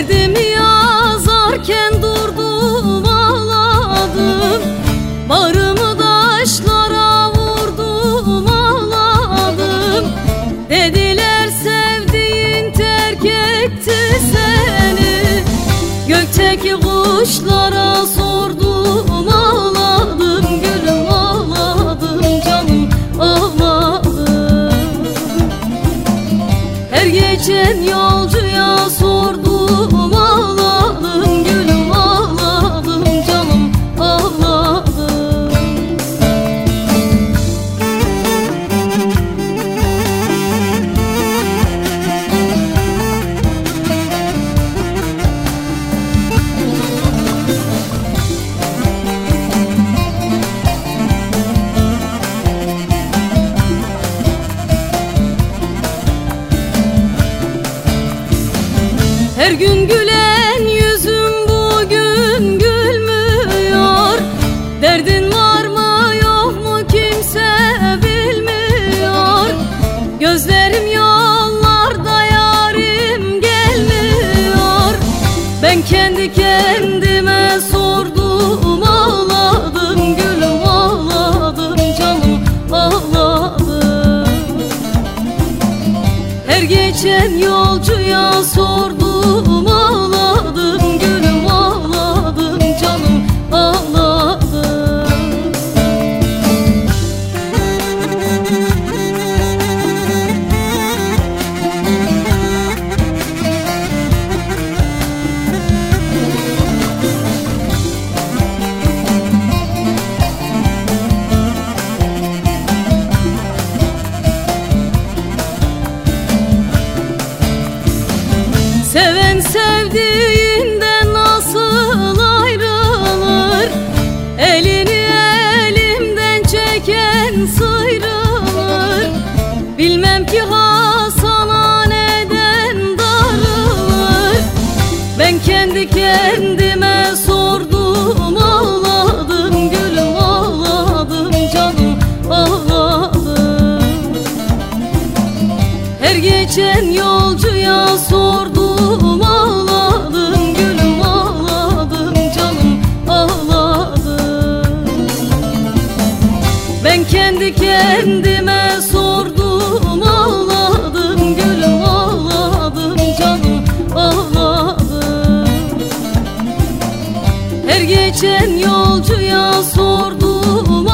Derdimi yazarken durdum ağladım. Barımı taşlara vurdum ağladım. Dediler sevdiğin terk etti seni. Gökteki kuşlara sordum ağladım. Gülüm ağladım canım ağladım Her geçen yol Her gün gülen her geçen yolcuya sordum ağladım sevdiğinden nasıl ayrılır? Elini elimden çeken sıyrılır. Bilmem ki Hasan'a darılır. Ben kendi kendime sordum ağladım gülüm ağladım canım ağladım her geçen kendi kendime sordum ağladım gülüm ağladım canım ağladım Her geçen yolcuya sordum